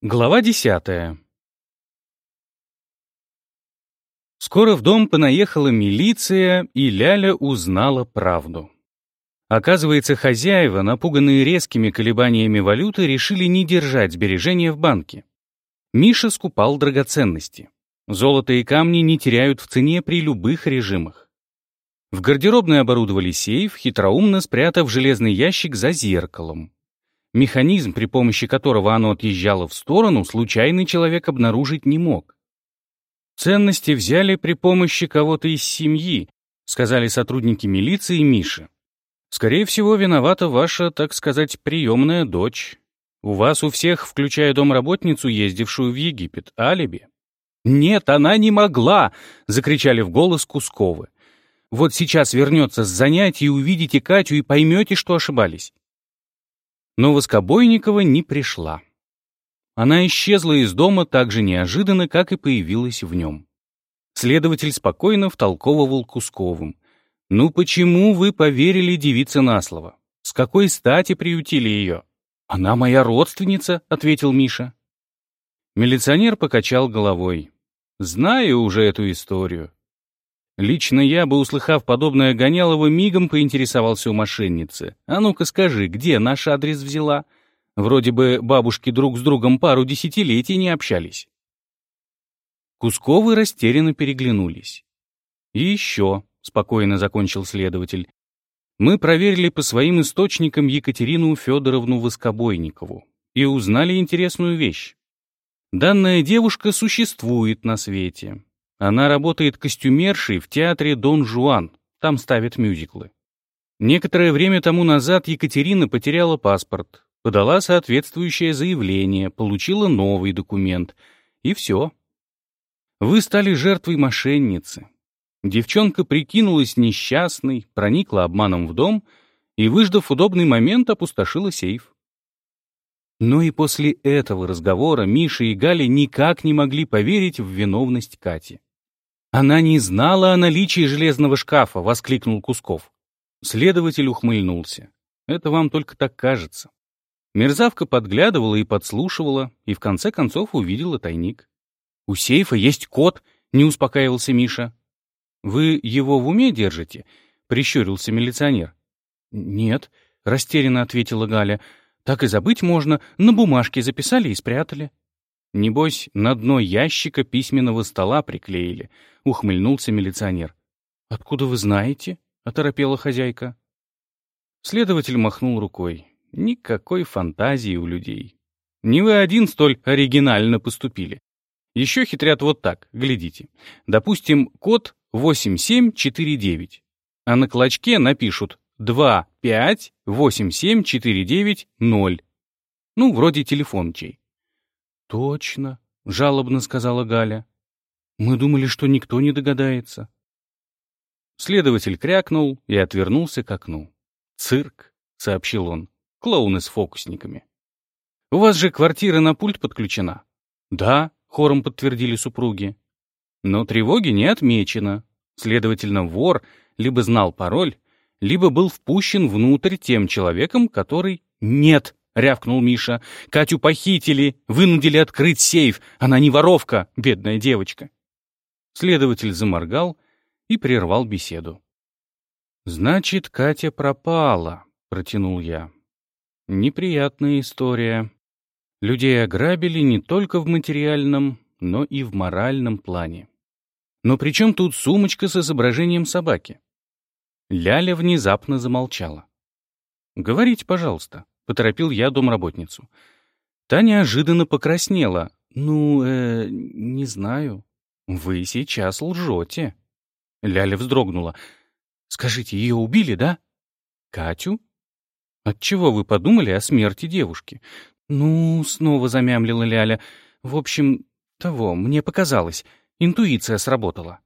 Глава десятая. Скоро в дом понаехала милиция, и Ляля узнала правду. Оказывается, хозяева, напуганные резкими колебаниями валюты, решили не держать сбережения в банке. Миша скупал драгоценности. Золото и камни не теряют в цене при любых режимах. В гардеробной оборудовали сейф, хитроумно спрятав железный ящик за зеркалом. Механизм, при помощи которого оно отъезжало в сторону, случайный человек обнаружить не мог. «Ценности взяли при помощи кого-то из семьи», сказали сотрудники милиции Мише. «Скорее всего, виновата ваша, так сказать, приемная дочь. У вас у всех, включая домработницу, ездившую в Египет, алиби». «Нет, она не могла!» — закричали в голос Кусковы. «Вот сейчас вернется с занятий, увидите Катю и поймете, что ошибались. Но Воскобойникова не пришла. Она исчезла из дома так же неожиданно, как и появилась в нем. Следователь спокойно втолковывал Кусковым. «Ну почему вы поверили девице на слово? С какой стати приютили ее?» «Она моя родственница», — ответил Миша. Милиционер покачал головой. «Знаю уже эту историю. Лично я бы, услыхав подобное Гонялова, мигом поинтересовался у мошенницы. «А ну-ка скажи, где наш адрес взяла?» Вроде бы бабушки друг с другом пару десятилетий не общались. Кусковы растерянно переглянулись. «И еще», — спокойно закончил следователь, «мы проверили по своим источникам Екатерину Федоровну Воскобойникову и узнали интересную вещь. Данная девушка существует на свете, она работает костюмершей в театре «Дон Жуан», там ставят мюзиклы. Некоторое время тому назад Екатерина потеряла паспорт, подала соответствующее заявление, получила новый документ, и все. Вы стали жертвой мошенницы. Девчонка прикинулась несчастной, проникла обманом в дом и, выждав удобный момент, опустошила сейф. Но и после этого разговора Миша и Галя никак не могли поверить в виновность Кати. «Она не знала о наличии железного шкафа!» — воскликнул Кусков. Следователь ухмыльнулся. «Это вам только так кажется». Мерзавка подглядывала и подслушивала, и в конце концов увидела тайник. «У сейфа есть код», — не успокаивался Миша. «Вы его в уме держите?» — прищурился милиционер. «Нет», — растерянно ответила Галя. «Так и забыть можно. На бумажке записали и спрятали». Небось, на дно ящика письменного стола приклеили, ухмыльнулся милиционер. Откуда вы знаете? оторопела хозяйка. Следователь махнул рукой. Никакой фантазии у людей. Не вы один столь оригинально поступили. Еще хитрят вот так, глядите. Допустим, код 8749, а на клочке напишут 2587490. Ну, вроде телефон чей. «Точно», — жалобно сказала Галя. «Мы думали, что никто не догадается». Следователь крякнул и отвернулся к окну. «Цирк», — сообщил он, — «клоуны с фокусниками». «У вас же квартира на пульт подключена?» «Да», — хором подтвердили супруги. Но тревоги не отмечено. Следовательно, вор либо знал пароль, либо был впущен внутрь тем человеком, который... «Нет», рявкнул Миша. «Катю похитили, вынудили открыть сейф. Она не воровка, бедная девочка». Следователь заморгал и прервал беседу. «Значит, Катя пропала», — протянул я. «Неприятная история. Людей ограбили не только в материальном, но и в моральном плане. Но при чем тут сумочка с изображением собаки?» Ляля внезапно замолчала. «Говорите, пожалуйста», Поторопил я домработницу. Та неожиданно покраснела. «Ну, э, не знаю. Вы сейчас лжете». Ляля вздрогнула. «Скажите, ее убили, да?» «Катю?» «Отчего вы подумали о смерти девушки?» «Ну, снова замямлила Ляля. В общем, того, мне показалось. Интуиция сработала».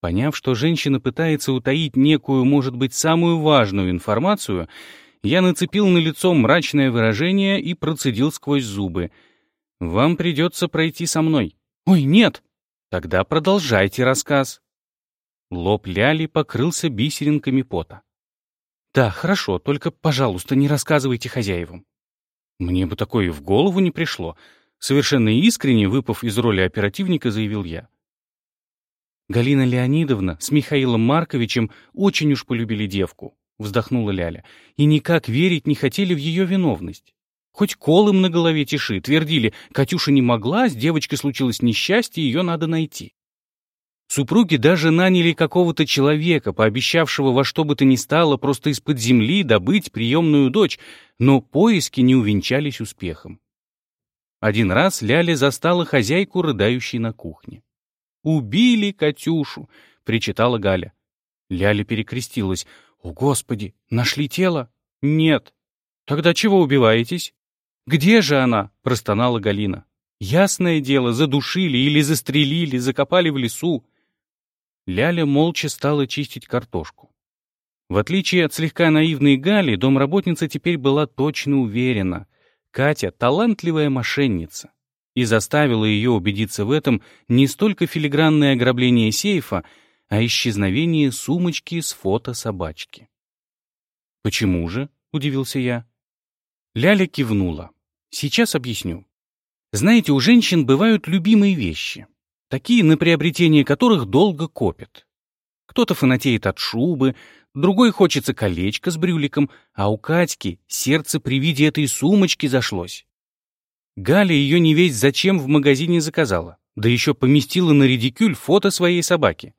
Поняв, что женщина пытается утаить некую, может быть, самую важную информацию, я нацепил на лицо мрачное выражение и процедил сквозь зубы. «Вам придется пройти со мной». «Ой, нет!» «Тогда продолжайте рассказ». Лоб Ляли покрылся бисеринками пота. «Да, хорошо, только, пожалуйста, не рассказывайте хозяевам». Мне бы такое и в голову не пришло. Совершенно искренне, выпав из роли оперативника, заявил я. Галина Леонидовна с Михаилом Марковичем очень уж полюбили девку, вздохнула Ляля, и никак верить не хотели в ее виновность. Хоть колым на голове тиши, твердили, Катюша не могла, с девочкой случилось несчастье, ее надо найти. Супруги даже наняли какого-то человека, пообещавшего во что бы то ни стало просто из-под земли добыть приемную дочь, но поиски не увенчались успехом. Один раз Ляля застала хозяйку, рыдающей на кухне. «Убили Катюшу!» — причитала Галя. Ляля перекрестилась. «О, Господи! Нашли тело?» «Нет». «Тогда чего убиваетесь?» «Где же она?» — простонала Галина. «Ясное дело, задушили или застрелили, закопали в лесу». Ляля молча стала чистить картошку. В отличие от слегка наивной Гали, домработница теперь была точно уверена. Катя — талантливая мошенница и заставило ее убедиться в этом не столько филигранное ограбление сейфа, а исчезновение сумочки с фото собачки. «Почему же?» — удивился я. Ляля кивнула. «Сейчас объясню. Знаете, у женщин бывают любимые вещи, такие, на приобретение которых долго копят. Кто-то фанатеет от шубы, другой хочется колечко с брюликом, а у Катьки сердце при виде этой сумочки зашлось. Галя ее не весь зачем в магазине заказала, да еще поместила на редикюль фото своей собаки.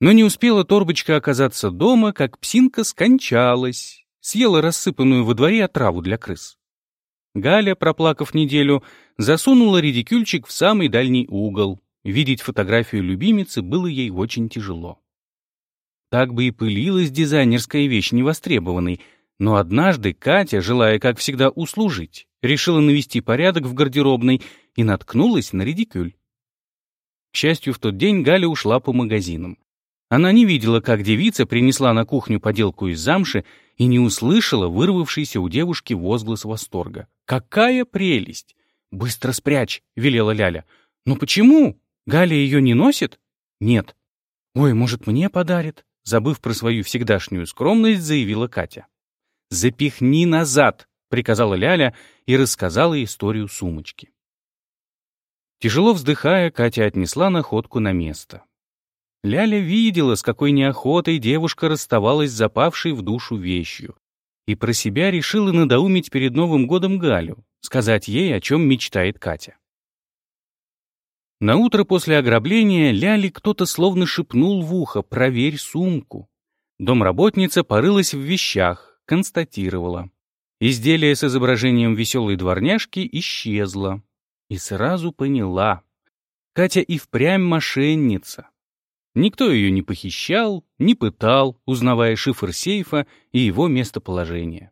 Но не успела торбочка оказаться дома, как псинка скончалась, съела рассыпанную во дворе отраву для крыс. Галя, проплакав неделю, засунула редикюльчик в самый дальний угол. Видеть фотографию любимицы было ей очень тяжело. Так бы и пылилась дизайнерская вещь невостребованной, но однажды Катя, желая, как всегда, услужить, решила навести порядок в гардеробной и наткнулась на редикюль. К счастью, в тот день Галя ушла по магазинам. Она не видела, как девица принесла на кухню поделку из замши и не услышала вырвавшийся у девушки возглас восторга. «Какая прелесть!» «Быстро спрячь!» — велела Ляля. «Но почему? Галя ее не носит?» «Нет». «Ой, может, мне подарит?» Забыв про свою всегдашнюю скромность, заявила Катя. «Запихни назад!» приказала Ляля и рассказала историю сумочки. Тяжело вздыхая, Катя отнесла находку на место. Ляля видела, с какой неохотой девушка расставалась с запавшей в душу вещью, и про себя решила надоумить перед Новым годом Галю, сказать ей, о чем мечтает Катя. На утро после ограбления Ляле кто-то словно шепнул в ухо «Проверь сумку». Домработница порылась в вещах, констатировала. Изделие с изображением веселой дворняжки исчезло. И сразу поняла. Катя и впрямь мошенница. Никто ее не похищал, не пытал, узнавая шифр сейфа и его местоположение.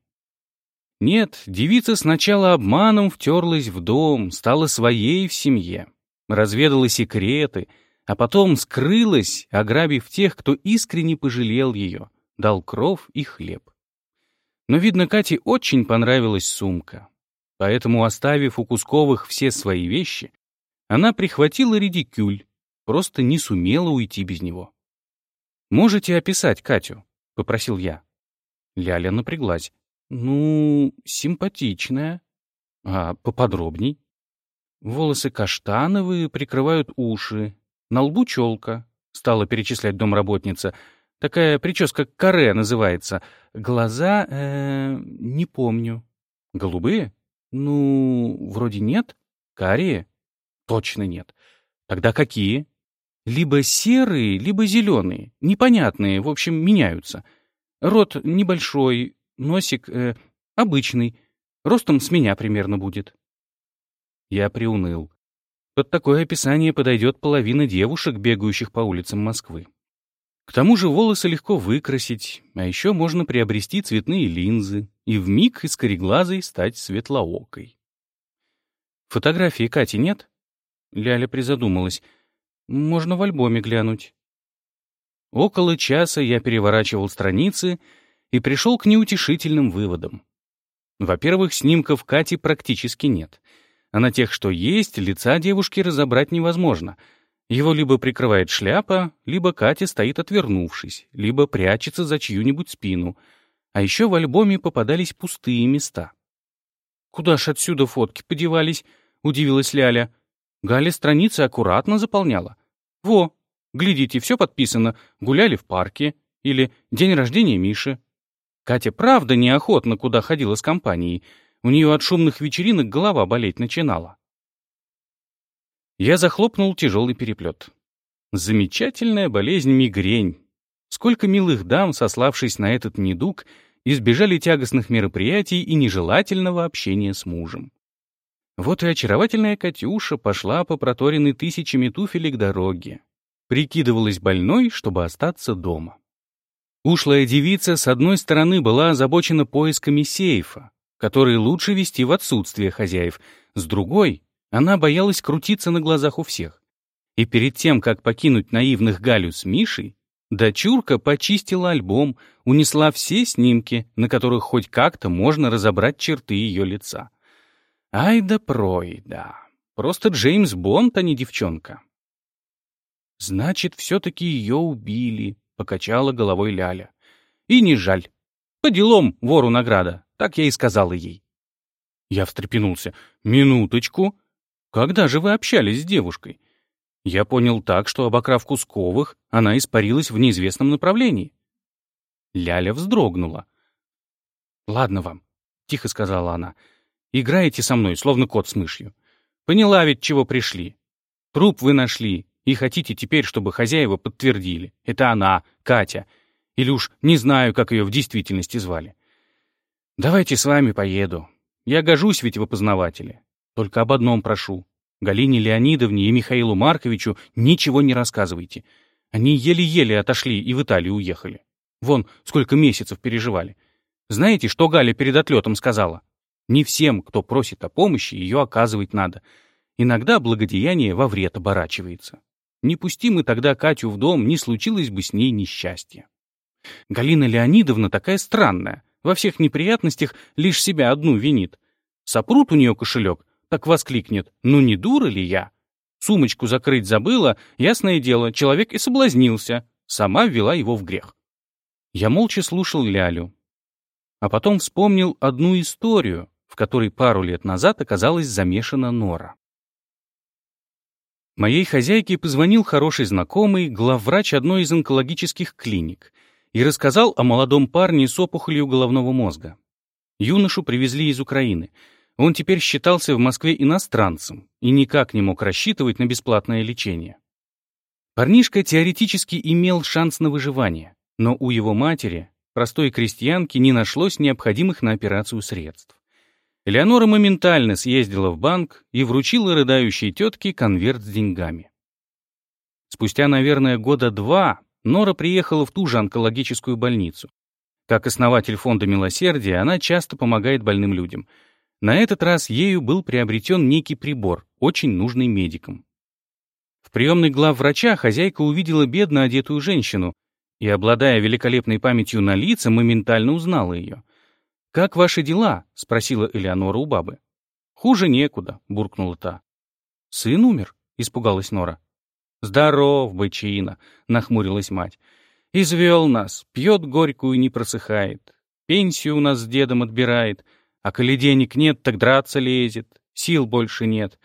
Нет, девица сначала обманом втерлась в дом, стала своей в семье, разведала секреты, а потом скрылась, ограбив тех, кто искренне пожалел ее, дал кров и хлеб. Но, видно, Кате очень понравилась сумка. Поэтому, оставив у Кусковых все свои вещи, она прихватила редикюль, просто не сумела уйти без него. «Можете описать Катю?» — попросил я. Ляля напряглась. «Ну, симпатичная. А поподробней?» Волосы каштановые, прикрывают уши. На лбу челка, стала перечислять домработница. Такая прическа каре называется. Глаза... Э, не помню. Голубые? Ну, вроде нет. Карие? Точно нет. Тогда какие? Либо серые, либо зеленые. Непонятные, в общем, меняются. Рот небольшой, носик э, обычный. Ростом с меня примерно будет. Я приуныл. Под такое описание подойдет половина девушек, бегающих по улицам Москвы. К тому же волосы легко выкрасить, а еще можно приобрести цветные линзы и вмиг из кореглазой стать светлоокой. Фотографии Кати нет? Ляля призадумалась. Можно в альбоме глянуть. Около часа я переворачивал страницы и пришел к неутешительным выводам. Во-первых, снимков Кати практически нет. А на тех, что есть, лица девушки разобрать невозможно — его либо прикрывает шляпа, либо Катя стоит отвернувшись, либо прячется за чью-нибудь спину. А еще в альбоме попадались пустые места. Куда ж отсюда фотки подевались? — удивилась Ляля. Галя страницы аккуратно заполняла. «Во, глядите, все подписано. Гуляли в парке. Или день рождения Миши». Катя правда неохотно куда ходила с компанией. У нее от шумных вечеринок голова болеть начинала. Я захлопнул тяжелый переплет. Замечательная болезнь мигрень. Сколько милых дам, сославшись на этот недуг, избежали тягостных мероприятий и нежелательного общения с мужем. Вот и очаровательная Катюша пошла по проторенной тысячами туфелек дороге. Прикидывалась больной, чтобы остаться дома. Ушлая девица, с одной стороны, была озабочена поисками сейфа, который лучше вести в отсутствие хозяев, с другой — она боялась крутиться на глазах у всех. И перед тем, как покинуть наивных Галю с Мишей, дочурка почистила альбом, унесла все снимки, на которых хоть как-то можно разобрать черты ее лица. Ай да пройда. Просто Джеймс Бонд, а не девчонка. Значит, все-таки ее убили, покачала головой Ляля. И не жаль. По делам вору награда, так я и сказала ей. Я встрепенулся. Минуточку. Когда же вы общались с девушкой? Я понял так, что, обокрав Кусковых, она испарилась в неизвестном направлении. Ляля вздрогнула. «Ладно вам», — тихо сказала она, — Играете со мной, словно кот с мышью. Поняла ведь, чего пришли. Труп вы нашли, и хотите теперь, чтобы хозяева подтвердили. Это она, Катя. Или уж не знаю, как ее в действительности звали. Давайте с вами поеду. Я гожусь ведь в опознавателе. Только об одном прошу. Галине Леонидовне и Михаилу Марковичу ничего не рассказывайте. Они еле-еле отошли и в Италию уехали. Вон, сколько месяцев переживали. Знаете, что Галя перед отлетом сказала? Не всем, кто просит о помощи, ее оказывать надо. Иногда благодеяние во вред оборачивается. Не пусти мы тогда Катю в дом, не случилось бы с ней несчастья. Галина Леонидовна такая странная, во всех неприятностях лишь себя одну винит. Сопрут у нее кошелек, так воскликнет, ну не дура ли я? Сумочку закрыть забыла, ясное дело, человек и соблазнился, сама ввела его в грех. Я молча слушал Лялю, а потом вспомнил одну историю, в которой пару лет назад оказалась замешана Нора. Моей хозяйке позвонил хороший знакомый, главврач одной из онкологических клиник, и рассказал о молодом парне с опухолью головного мозга. Юношу привезли из Украины. Он теперь считался в Москве иностранцем и никак не мог рассчитывать на бесплатное лечение. Парнишка теоретически имел шанс на выживание, но у его матери, простой крестьянки, не нашлось необходимых на операцию средств. Элеонора моментально съездила в банк и вручила рыдающей тетке конверт с деньгами. Спустя, наверное, года два Нора приехала в ту же онкологическую больницу. Как основатель фонда милосердия, она часто помогает больным людям. На этот раз ею был приобретен некий прибор, очень нужный медикам. В приемной главврача хозяйка увидела бедно одетую женщину и, обладая великолепной памятью на лица, моментально узнала ее. «Как ваши дела?» — спросила Элеонора у бабы. «Хуже некуда», — буркнула та. «Сын умер?» — испугалась Нора. «Здоров, бычина!» — нахмурилась мать. «Извел нас, пьет горькую не просыхает. Пенсию у нас с дедом отбирает, а коли денег нет, так драться лезет, сил больше нет.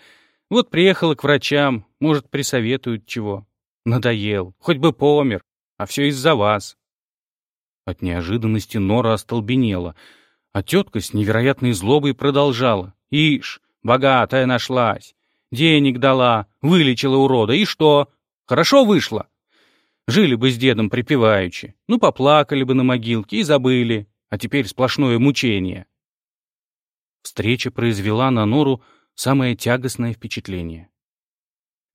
Вот приехала к врачам, может, присоветуют чего. Надоел, хоть бы помер, а все из-за вас». От неожиданности Нора остолбенела — а тетка с невероятной злобой продолжала. «Ишь, богатая нашлась. Денег дала, вылечила урода. И что? Хорошо вышло. Жили бы с дедом припеваючи. Ну, поплакали бы на могилке и забыли. А теперь сплошное мучение». Встреча произвела на Нору самое тягостное впечатление.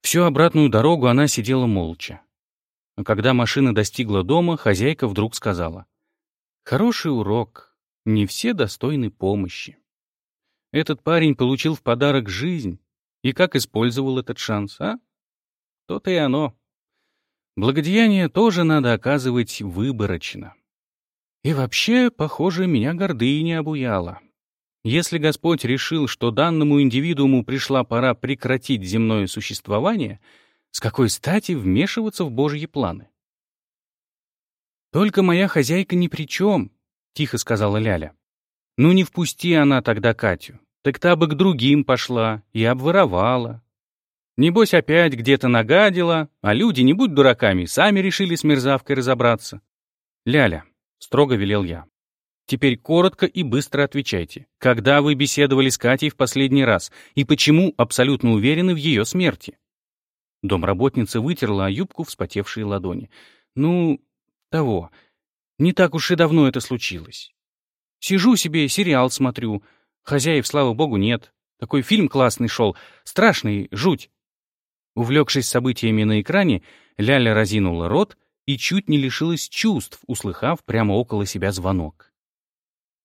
Всю обратную дорогу она сидела молча. А когда машина достигла дома, хозяйка вдруг сказала. «Хороший урок. Не все достойны помощи. Этот парень получил в подарок жизнь. И как использовал этот шанс, а? То-то и оно. Благодеяние тоже надо оказывать выборочно. И вообще, похоже, меня гордыня обуяла. Если Господь решил, что данному индивидууму пришла пора прекратить земное существование, с какой стати вмешиваться в Божьи планы? Только моя хозяйка ни при чем, — тихо сказала Ляля. «Ну не впусти она тогда Катю. так та бы к другим пошла и обворовала. Небось, опять где-то нагадила, а люди, не будь дураками, сами решили с мерзавкой разобраться. «Ляля», — строго велел я, — «теперь коротко и быстро отвечайте. Когда вы беседовали с Катей в последний раз, и почему абсолютно уверены в ее смерти?» Домработница вытерла юбку вспотевшие ладони. «Ну, того. Не так уж и давно это случилось. Сижу себе, сериал смотрю. Хозяев, слава богу, нет. Такой фильм классный шел. Страшный, жуть. Увлекшись событиями на экране, Ляля разинула рот и чуть не лишилась чувств, услыхав прямо около себя звонок.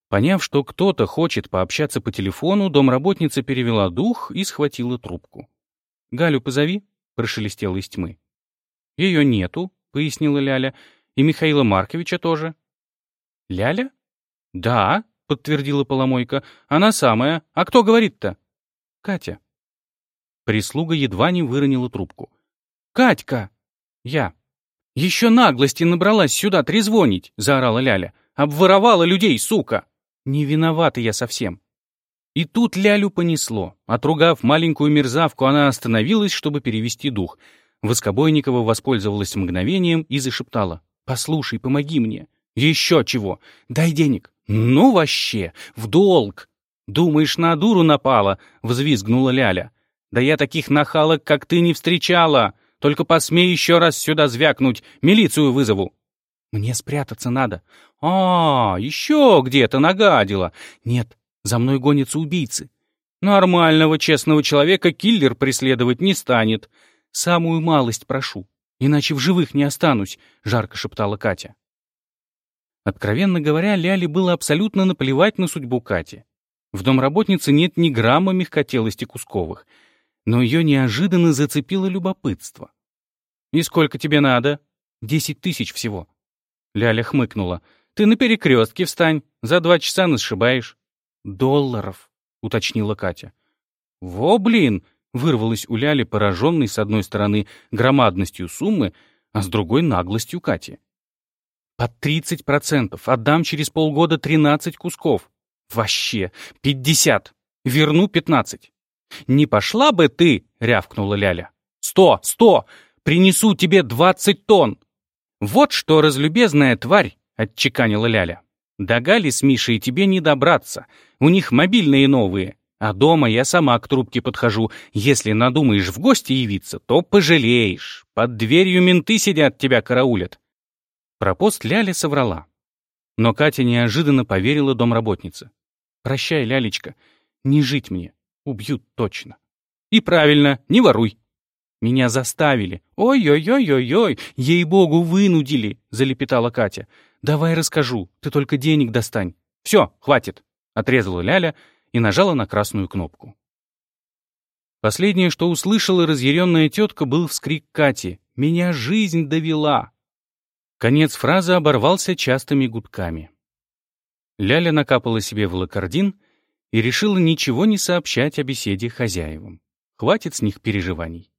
Поняв, что кто-то хочет пообщаться по телефону, домработница перевела дух и схватила трубку. «Галю позови», — прошелестела из тьмы. «Ее нету», — пояснила Ляля, — «и Михаила Марковича тоже». «Ляля?» «Да», — подтвердила Поломойка, — «она самая. А кто говорит-то?» «Катя». Прислуга едва не выронила трубку. «Катька!» «Я». «Еще наглости набралась сюда трезвонить!» — заорала Ляля. «Обворовала людей, сука!» «Не виновата я совсем». И тут Лялю понесло. Отругав маленькую мерзавку, она остановилась, чтобы перевести дух. Воскобойникова воспользовалась мгновением и зашептала. «Послушай, помоги мне. Еще чего. Дай денег. Ну вообще, в долг!» «Думаешь, на дуру напала?» — взвизгнула Ляля. Да я таких нахалок, как ты, не встречала. Только посмей еще раз сюда звякнуть, милицию вызову. Мне спрятаться надо. А, еще где-то нагадила. Нет, за мной гонятся убийцы. Нормального, честного человека киллер преследовать не станет. Самую малость прошу, иначе в живых не останусь, жарко шептала Катя. Откровенно говоря, Ляле было абсолютно наплевать на судьбу Кати. В домработнице нет ни грамма мягкотелости Кусковых — но ее неожиданно зацепило любопытство. «И сколько тебе надо?» «Десять тысяч всего». Ляля хмыкнула. «Ты на перекрестке встань, за два часа насшибаешь». «Долларов», — уточнила Катя. «Во, блин!» — вырвалась у Ляли, пораженной с одной стороны громадностью суммы, а с другой наглостью Кати. «Под тридцать процентов. Отдам через полгода тринадцать кусков. Вообще, пятьдесят. Верну пятнадцать». «Не пошла бы ты!» — рявкнула Ляля. «Сто! Сто! Принесу тебе двадцать тонн!» «Вот что, разлюбезная тварь!» — отчеканила Ляля. «До Гали с Мишей тебе не добраться. У них мобильные новые. А дома я сама к трубке подхожу. Если надумаешь в гости явиться, то пожалеешь. Под дверью менты сидят, тебя караулят». Про пост Ляля соврала. Но Катя неожиданно поверила домработнице. «Прощай, Лялечка, не жить мне. Убьют точно. И правильно, не воруй. Меня заставили. Ой-ой-ой-ой-ой, ей-богу, вынудили, залепетала Катя. Давай расскажу, ты только денег достань. Все, хватит, отрезала Ляля и нажала на красную кнопку. Последнее, что услышала разъяренная тетка, был вскрик Кати. «Меня жизнь довела!» Конец фразы оборвался частыми гудками. Ляля накапала себе в лакардин и решила ничего не сообщать о беседе хозяевам. Хватит с них переживаний.